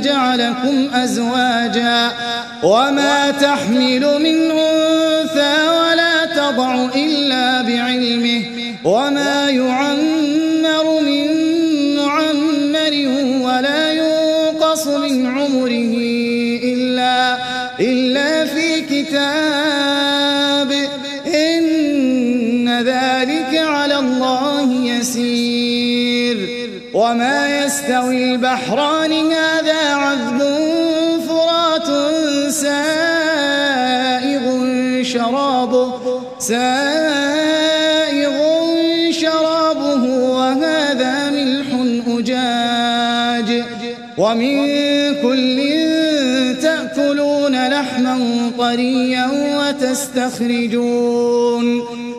جعلكم أزواجا وما تحمل من أنثى ولا تضع إلا بعلمه وما يعمر شرابه. سائغ شرابه وهذا ملح أجاج. ومن كل تأكلون لحما طريا وتستخرجون.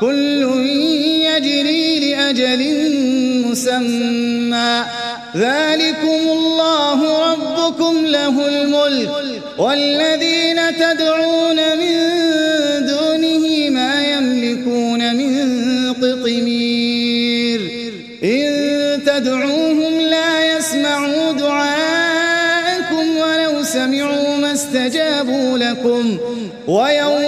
كل يجري لأجل مسمى. ذلكم الله ربكم له الملك. والذين تدعون من دونه ما يملكون من قطمير. إن تدعوهم لا يسمعوا دعاءكم ولو سمعوا ما استجابوا لكم. ويوم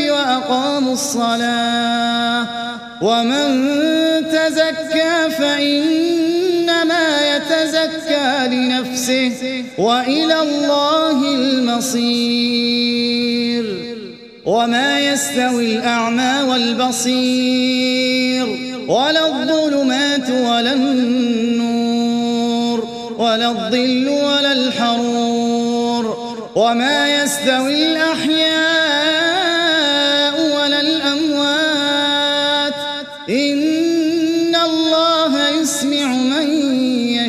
وأقاموا الصلاة ومن تزكى فإنما يتزكى لنفسه وإلى الله المصير وما يستوي الأعمى والبصير ولا الظلمات ولا النور ولا الظل ولا الحرور وما يستوي الأحياء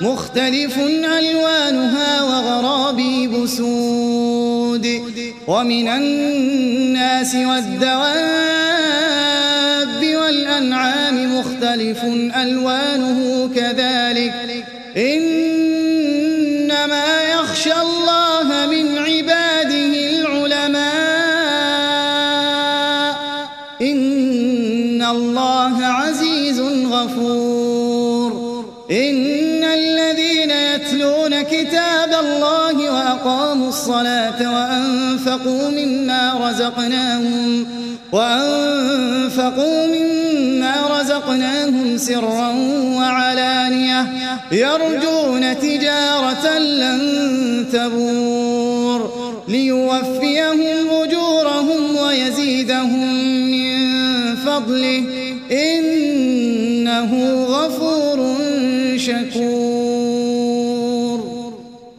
مختلف ألوانها وغرابيب سود ومن الناس والدواب والأنعام مختلف ألوانه كتاب الله وأقاموا الصلاة وأنفقوا مما رزقناهم وأنفقوا مما رزقناهم سرا وعلانية يرجون تجارة لن تبور ليوفيهم أجورهم ويزيدهم من فضله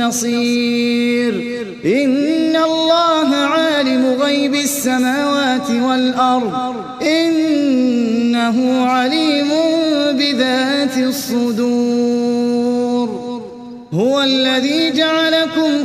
نصير. إن الله عالم غيب السماوات والأرض. إنه عليم بذات الصدور. هو الذي جعلكم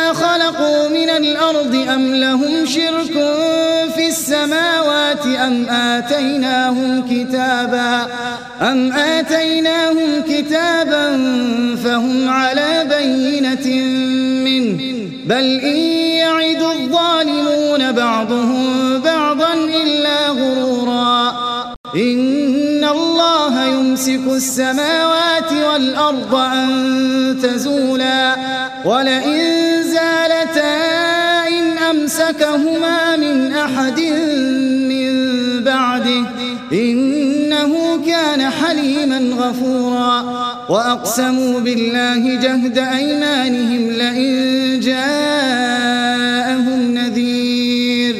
خلقوا من الأرض أم لهم شرك في السماوات أم آتيناهم كتابا أم آتيناهم كتابا فهم على بينة منه بل إن يعد الظالمون بعضهم بعضا إلا غرورا إن الله يمسك السماوات والأرض أن تزولا ولئن أمسكهما من أحد من بعده إنه كان حليما غفورا. وأقسموا بالله جهد أيمانهم لئن جاءهم نذير.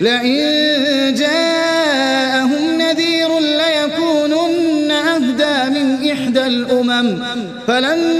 لئن جاءهم نذير ليكونن أهدى من إحدى الأمم. فلما